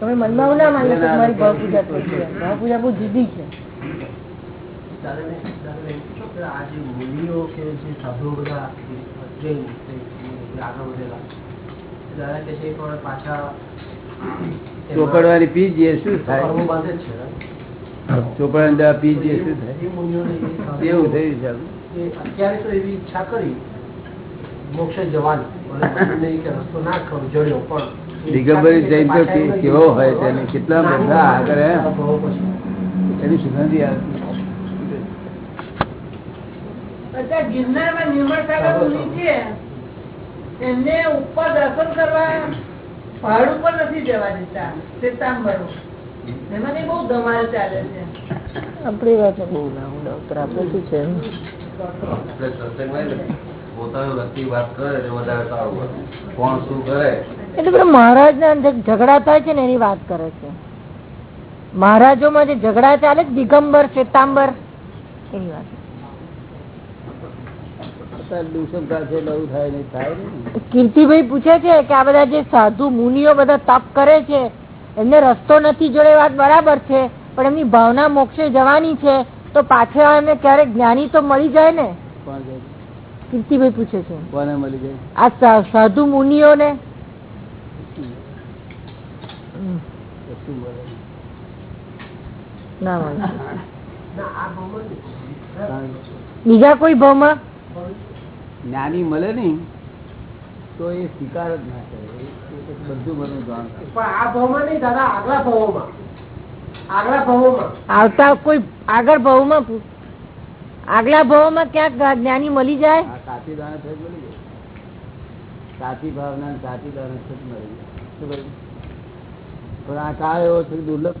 તમે મનમાં ના માનો મારી ભાવ પૂજા છે. ભાવ પૂજા બહુ જુદી છે. આ મુનિઓ કે જે સાધુઓ બધા જૈન આગળ વધેલા. દાદા કે છે પણ પાછા ચોપડવાની પી જઈએ શું થાય? બાંધે જ છે ચોપડવાની દવા પી જઈએ શું થાય? એ મુનિઓને એ સાધુઓ એવું થયું છે. અત્યારે તો એવી ઈચ્છા કરી મોક્ષ જવાની. દિગંબરી જૈન તો કેવો હોય તેને? કેટલા બધા આગળ હે. એની સુગંધી આવતી એમને ઉપર દર્શન કરવા પહાડ ઉપર નથી જવા દેતા શ્વેતાંબરો એમાંથી બહુ ધમાલ ચાલે છે. આપણી વાત બહુ ના આપણે શું છે? પોતાનું વ્યક્તિ વાત કરે એટલે વધારે સારું હોય. કોણ શું કરે? એટલે પેલા મહારાજ ના ઝઘડા થાય છે ને એની વાત કરે છે. મહારાજોમાં જે ઝઘડા ચાલે દિગંબર શ્વેતાંબર એની વાત કીર્તિભાઈ પૂછે છે કે આ બધા જે સાધુ મુનિઓ બધા તપ કરે છે એમને રસ્તો નથી જોડે વાત બરાબર છે પણ એમની ભાવના મોક્ષે જવાની છે તો પાછળ એમને ક્યારેક જ્ઞાની તો મળી જાય ને? કીર્તિભાઈ પૂછે છે. કોને મળી જાય? આ સાધુ બોલે? ના મળે. ના, આ ભાવમાં નહીં. બીજા કોઈ ભાવમાં જ્ઞાની મળે નઈ તો એ સ્વીકાર જ ના કરે. બધું બધું જાણ પણ આ ભાવમાં નહીં દાદા આગલા ભાવોમાં. આગલા ભાવોમાં. આવતા કોઈ આગળ ભાવમાં પૂ- ભાવમાં ક્યાંક જ્ઞાની મળી જાય? સાચી દાણા મળી જાય સાચી ભાવના સાચી દાણા મળી જાય? પણ આ કાળ એવો છે દુર્લભ